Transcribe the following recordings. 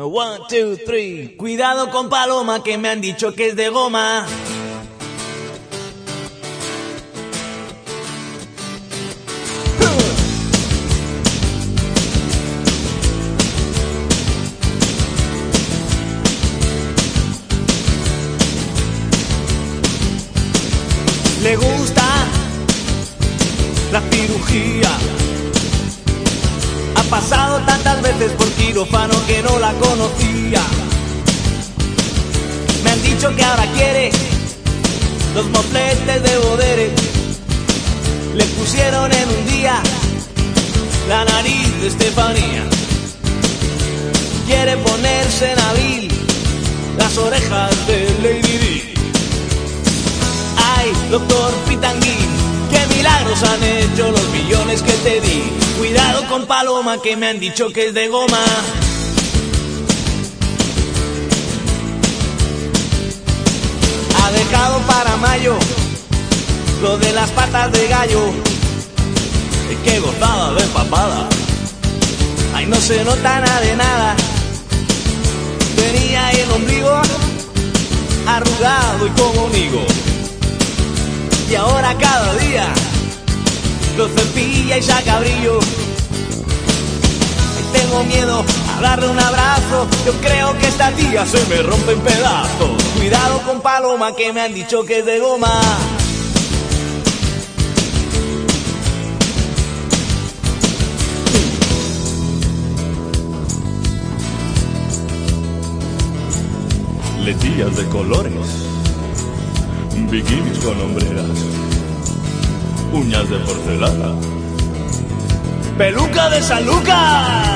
One, two, three. Cuidado con Paloma que me han dicho que es de goma. Le gusta la cirugía. Ha pasado tantas veces por quirófano que no la conocía. Me han dicho que ahora quiere los mofletes de Bodere. Le pusieron en un día la nariz de Estefanía. Quiere ponerse en abril las orejas de Lady Di. Ay, doctor Pitanguín, qué milagros han hecho los millones que te di. Cuidado con Paloma que me han dicho que es de goma. Ha dejado para mayo lo de las patas de gallo. Y qué gozada de papada. Ay, no se nota nada de nada. Tenía el ombligo arrugado y como amigo y ahora día cepilla y saca brillo. Y tengo miedo a darle un abrazo, yo creo que esta tía se me rompe en pedazos. Cuidado con Paloma que me han dicho que es de goma. Letillas de colores, bikinis con hombreras, uñas de porcelana. Peluca de San Lucas.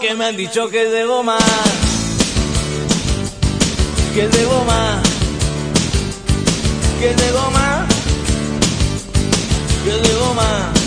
Que me han dicho que es de goma. Que es de goma. Que es de goma. Que es de goma.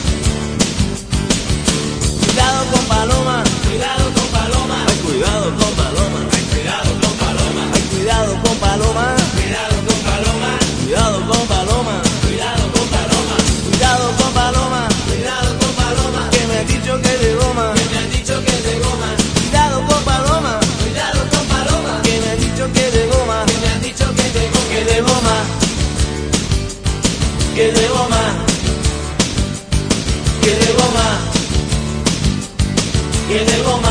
Que de goma. Que de goma. Que de goma.